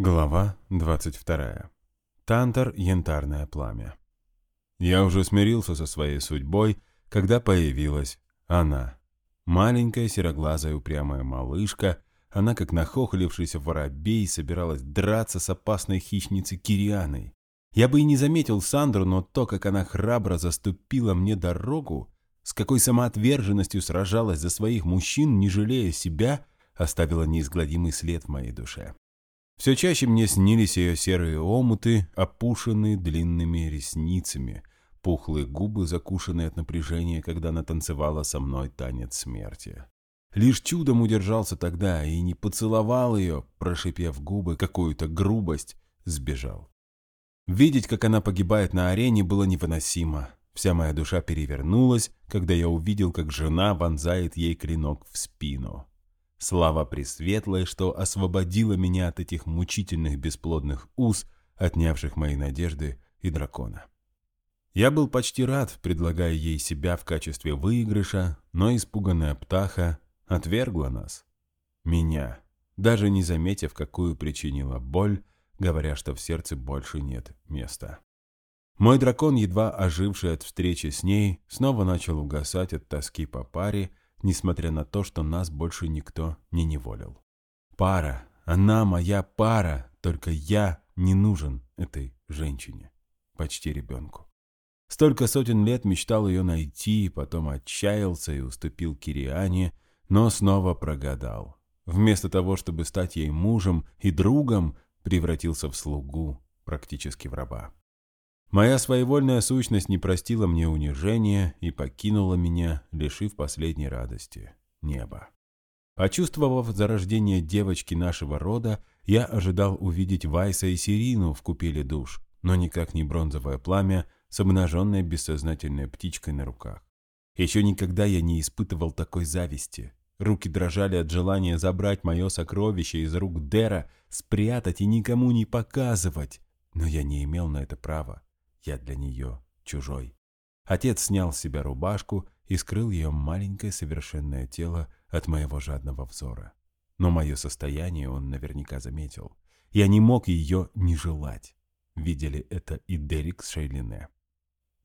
Глава 22. Тантор Янтарное пламя. Я уже смирился со своей судьбой, когда появилась она. Маленькая сероглазая упрямая малышка, она, как нахохлившийся воробей, собиралась драться с опасной хищницей Кирианой. Я бы и не заметил Сандру, но то, как она храбро заступила мне дорогу, с какой самоотверженностью сражалась за своих мужчин, не жалея себя, оставило неизгладимый след в моей душе. Все чаще мне снились ее серые омуты, опушенные длинными ресницами, пухлые губы, закушенные от напряжения, когда она танцевала со мной танец смерти. Лишь чудом удержался тогда и не поцеловал ее, прошипев губы какую-то грубость, сбежал. Видеть, как она погибает на арене, было невыносимо. Вся моя душа перевернулась, когда я увидел, как жена вонзает ей клинок в спину. Слава Пресветлой, что освободила меня от этих мучительных бесплодных уз, отнявших мои надежды и дракона. Я был почти рад, предлагая ей себя в качестве выигрыша, но испуганная птаха отвергла нас. Меня, даже не заметив, какую причинила боль, говоря, что в сердце больше нет места. Мой дракон, едва оживший от встречи с ней, снова начал угасать от тоски по паре, несмотря на то, что нас больше никто не неволил. Пара, она моя пара, только я не нужен этой женщине, почти ребенку. Столько сотен лет мечтал ее найти, потом отчаялся и уступил Кириане, но снова прогадал. Вместо того, чтобы стать ей мужем и другом, превратился в слугу, практически в раба. Моя своевольная сущность не простила мне унижения и покинула меня, лишив последней радости – неба. Почувствовав зарождение девочки нашего рода, я ожидал увидеть Вайса и Сирину в купеле душ, но никак не бронзовое пламя с обнаженной бессознательной птичкой на руках. Еще никогда я не испытывал такой зависти. Руки дрожали от желания забрать мое сокровище из рук Дера, спрятать и никому не показывать, но я не имел на это права. Я для нее чужой. Отец снял с себя рубашку и скрыл ее маленькое совершенное тело от моего жадного взора. Но мое состояние он наверняка заметил. Я не мог ее не желать. Видели это и Дерек с Шейлине.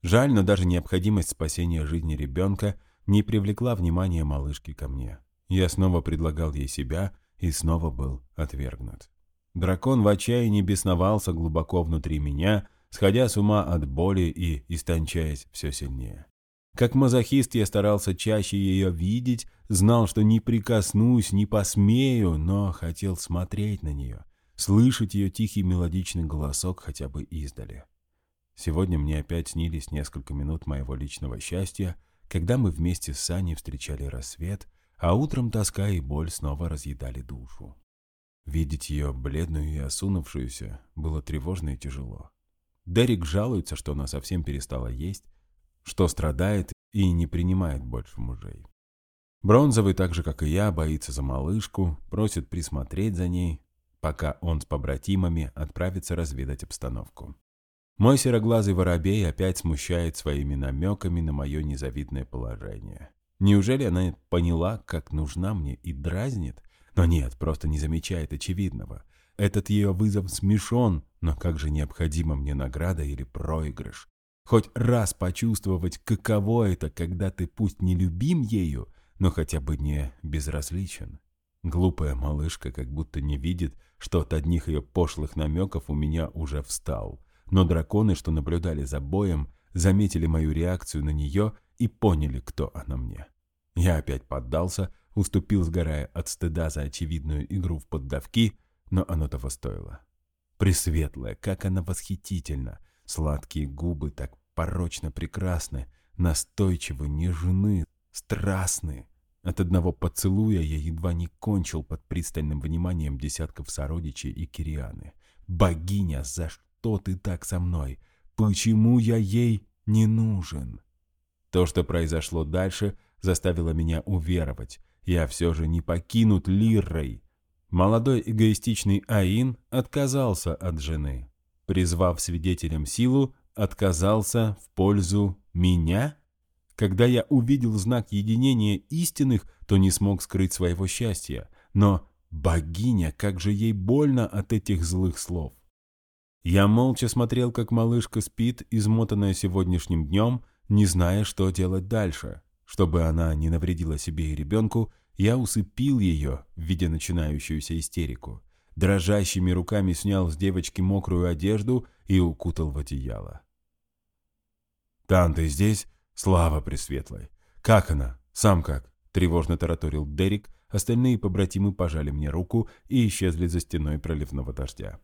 Жаль, но даже необходимость спасения жизни ребенка не привлекла внимания малышки ко мне. Я снова предлагал ей себя и снова был отвергнут. Дракон в отчаянии бесновался глубоко внутри меня, сходя с ума от боли и истончаясь все сильнее. Как мазохист я старался чаще ее видеть, знал, что не прикоснусь, не посмею, но хотел смотреть на нее, слышать ее тихий мелодичный голосок хотя бы издали. Сегодня мне опять снились несколько минут моего личного счастья, когда мы вместе с Саней встречали рассвет, а утром тоска и боль снова разъедали душу. Видеть ее бледную и осунувшуюся было тревожно и тяжело. Дерек жалуется, что она совсем перестала есть, что страдает и не принимает больше мужей. Бронзовый, так же как и я, боится за малышку, просит присмотреть за ней, пока он с побратимами отправится разведать обстановку. Мой сероглазый воробей опять смущает своими намеками на мое незавидное положение. Неужели она поняла, как нужна мне и дразнит? Но нет, просто не замечает очевидного. Этот ее вызов смешон, но как же необходима мне награда или проигрыш? Хоть раз почувствовать, каково это, когда ты пусть не любим ею, но хотя бы не безразличен. Глупая малышка как будто не видит, что от одних ее пошлых намеков у меня уже встал. Но драконы, что наблюдали за боем, заметили мою реакцию на нее и поняли, кто она мне. Я опять поддался, уступил, сгорая от стыда за очевидную игру в поддавки, но оно того стоило. Пресветлая, как она восхитительна, сладкие губы так порочно прекрасны, настойчивы, нежны, страстны. От одного поцелуя я едва не кончил под пристальным вниманием десятков сородичей и Кирианы. «Богиня, за что ты так со мной? Почему я ей не нужен?» То, что произошло дальше, заставило меня уверовать. Я все же не покинут Лирой. Молодой эгоистичный Аин отказался от жены. Призвав свидетелем силу, отказался в пользу меня? Когда я увидел знак единения истинных, то не смог скрыть своего счастья. Но Богиня, как же ей больно от этих злых слов. Я молча смотрел, как малышка спит, измотанная сегодняшним днем, не зная, что делать дальше. Чтобы она не навредила себе и ребенку, я усыпил ее, видя начинающуюся истерику. Дрожащими руками снял с девочки мокрую одежду и укутал в одеяло. «Тан, ты здесь? Слава Пресветлой! Как она? Сам как?» — тревожно тараторил Дерек, остальные побратимы пожали мне руку и исчезли за стеной проливного дождя.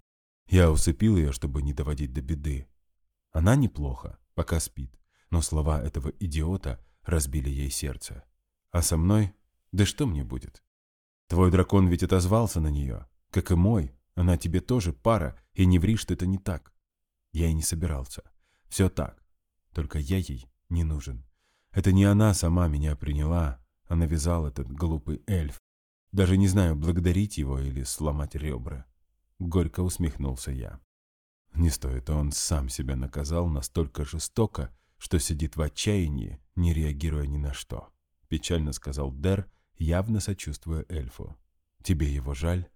Я усыпил ее, чтобы не доводить до беды. Она неплохо, пока спит, но слова этого идиота разбили ей сердце. А со мной? Да что мне будет? Твой дракон ведь отозвался на нее, как и мой. Она тебе тоже пара, и не ври, что это не так. Я и не собирался. Все так. Только я ей не нужен. Это не она сама меня приняла, а навязал этот глупый эльф. Даже не знаю, благодарить его или сломать ребра. Горько усмехнулся я. Не стоит, он сам себя наказал настолько жестоко, что сидит в отчаянии, не реагируя ни на что. Печально сказал Дер, явно сочувствуя эльфу. Тебе его жаль?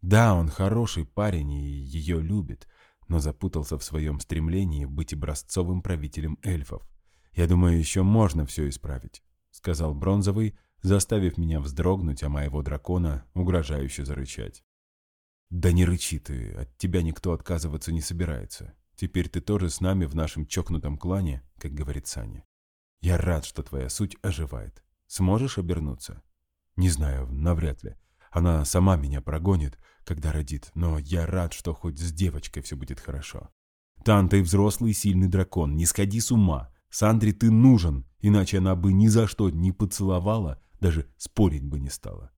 Да, он хороший парень и ее любит, но запутался в своем стремлении быть образцовым правителем эльфов. Я думаю, еще можно все исправить, сказал Бронзовый, заставив меня вздрогнуть, а моего дракона угрожающе зарычать. «Да не рычи ты, от тебя никто отказываться не собирается. Теперь ты тоже с нами в нашем чокнутом клане, как говорит Саня. Я рад, что твоя суть оживает. Сможешь обернуться?» «Не знаю, навряд ли. Она сама меня прогонит, когда родит, но я рад, что хоть с девочкой все будет хорошо. Тан, ты взрослый сильный дракон, не сходи с ума. Сандре ты нужен, иначе она бы ни за что не поцеловала, даже спорить бы не стала.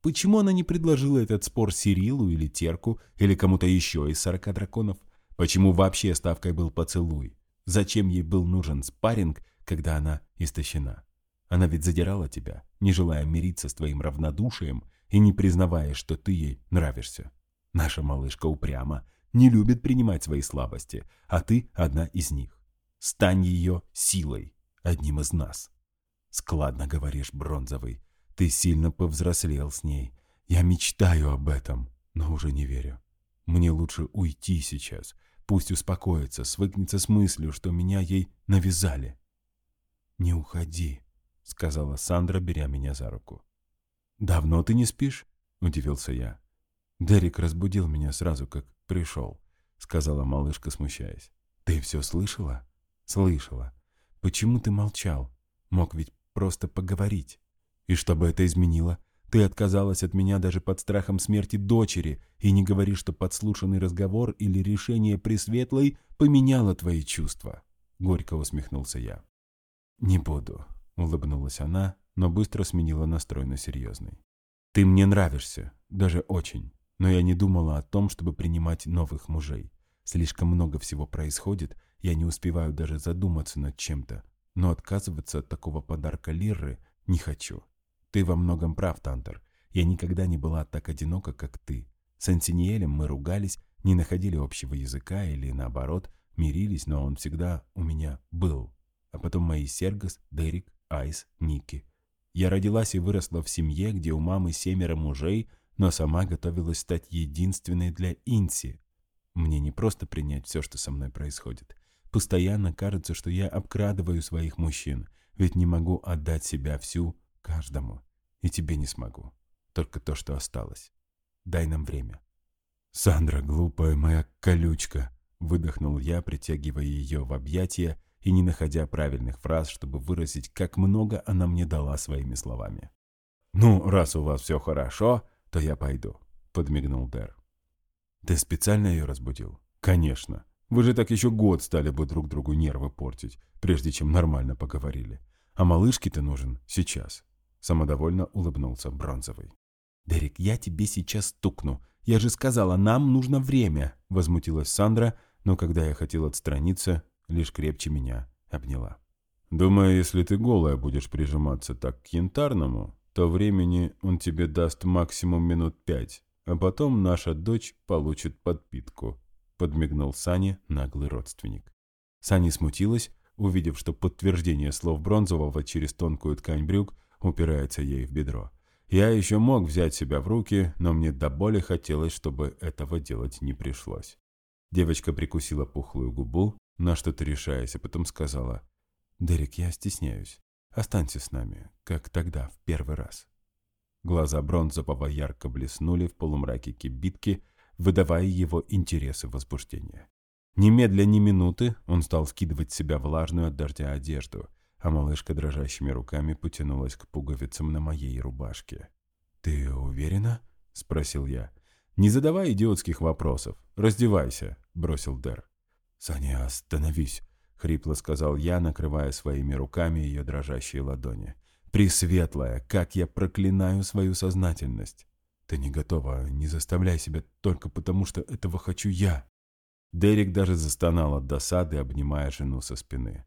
Почему она не предложила этот спор Сирилу или Терку, или кому-то еще из сорока драконов? Почему вообще ставкой был поцелуй? Зачем ей был нужен спарринг, когда она истощена? Она ведь задирала тебя, не желая мириться с твоим равнодушием и не признавая, что ты ей нравишься. Наша малышка упряма, не любит принимать свои слабости, а ты одна из них. Стань ее силой, одним из нас. Складно говоришь, Бронзовый. Ты сильно повзрослел с ней. Я мечтаю об этом, но уже не верю. Мне лучше уйти сейчас. Пусть успокоится, свыкнется с мыслью, что меня ей навязали. «Не уходи», — сказала Сандра, беря меня за руку. «Давно ты не спишь?» — удивился я. Дерек разбудил меня сразу, как пришел, — сказала малышка, смущаясь. «Ты все слышала?» «Слышала. Почему ты молчал? Мог ведь просто поговорить». И что бы это изменило? Ты отказалась от меня даже под страхом смерти дочери и не говори, что подслушанный разговор или решение Пресветлой поменяло твои чувства. Горько усмехнулся я. Не буду, улыбнулась она, но быстро сменила настрой на серьезный. Ты мне нравишься, даже очень, но я не думала о том, чтобы принимать новых мужей. Слишком много всего происходит, я не успеваю даже задуматься над чем-то, но отказываться от такого подарка Лирры не хочу. Ты во многом прав, Тантер. Я никогда не была так одинока, как ты. С Антиниелем мы ругались, не находили общего языка или, наоборот, мирились, но он всегда у меня был. А потом мои Сергас, Дерек, Айс, Ники. Я родилась и выросла в семье, где у мамы семеро мужей, но сама готовилась стать единственной для Инси. Мне не просто принять все, что со мной происходит. Постоянно кажется, что я обкрадываю своих мужчин, ведь не могу отдать себя всю Каждому. И тебе не смогу. Только то, что осталось. Дай нам время. Сандра, глупая моя колючка, выдохнул я, притягивая ее в объятия и не находя правильных фраз, чтобы выразить, как много она мне дала своими словами. «Ну, раз у вас все хорошо, то я пойду», — подмигнул Дэр. «Ты специально ее разбудил?» «Конечно. Вы же так еще год стали бы друг другу нервы портить, прежде чем нормально поговорили. А малышке ты нужен сейчас. Самодовольно улыбнулся Бронзовый. «Дерек, я тебе сейчас стукну. Я же сказала, нам нужно время!» Возмутилась Сандра, но когда я хотел отстраниться, лишь крепче меня обняла. «Думаю, если ты голая будешь прижиматься так к янтарному, то времени он тебе даст максимум минут пять, а потом наша дочь получит подпитку», подмигнул Сане наглый родственник. Сани смутилась, увидев, что подтверждение слов Бронзового через тонкую ткань брюк упирается ей в бедро. Я еще мог взять себя в руки, но мне до боли хотелось, чтобы этого делать не пришлось. Девочка прикусила пухлую губу, на что-то решаясь, а потом сказала, «Дерек, я стесняюсь. Останься с нами, как тогда, в первый раз». Глаза Бронзового ярко блеснули в полумраке кибитки, выдавая его интересы возбуждения. Немедля ни минуты он стал скидывать с себя влажную от дождя одежду, а малышка дрожащими руками потянулась к пуговицам на моей рубашке. «Ты уверена?» — спросил я. «Не задавай идиотских вопросов. Раздевайся», — бросил Дэр. «Саня, остановись», — хрипло сказал я, накрывая своими руками ее дрожащие ладони. «Пресветлая, как я проклинаю свою сознательность! Ты не готова, не заставляй себя только потому, что этого хочу я!» Дерек даже застонал от досады, обнимая жену со спины.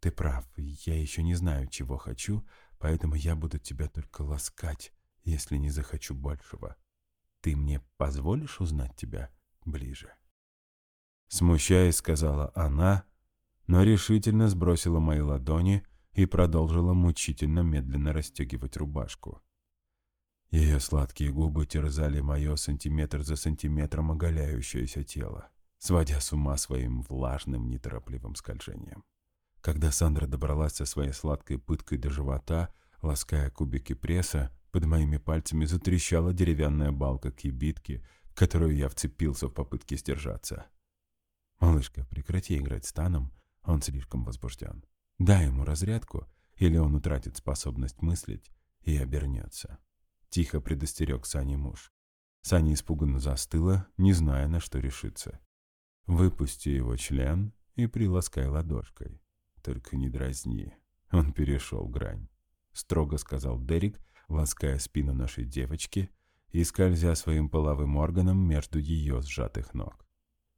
«Ты прав, я еще не знаю, чего хочу, поэтому я буду тебя только ласкать, если не захочу большего. Ты мне позволишь узнать тебя ближе?» Смущаясь, сказала она, но решительно сбросила мои ладони и продолжила мучительно медленно расстегивать рубашку. Ее сладкие губы терзали мое сантиметр за сантиметром оголяющееся тело сводя с ума своим влажным, неторопливым скольжением. Когда Сандра добралась со своей сладкой пыткой до живота, лаская кубики пресса, под моими пальцами затрещала деревянная балка кибитки, в которую я вцепился в попытке сдержаться. «Малышка, прекрати играть с Таном, он слишком возбужден. Дай ему разрядку, или он утратит способность мыслить и обернется». Тихо предостерег Сани муж. Саня испуганно застыла, не зная, на что решиться. Выпусти его член и приласкай ладошкой. Только не дразни. Он перешел грань. Строго сказал Дерек, лаская спину нашей девочки и скользя своим половым органом между ее сжатых ног.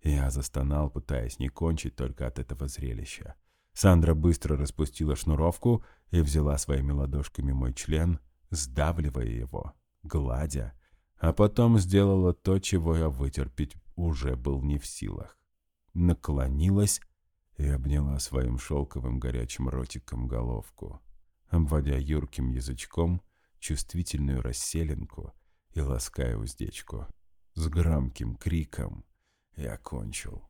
Я застонал, пытаясь не кончить только от этого зрелища. Сандра быстро распустила шнуровку и взяла своими ладошками мой член, сдавливая его, гладя, а потом сделала то, чего я вытерпеть уже был не в силах наклонилась и обняла своим шелковым горячим ротиком головку, обводя юрким язычком чувствительную расселенку и лаская уздечку. С громким криком я кончил.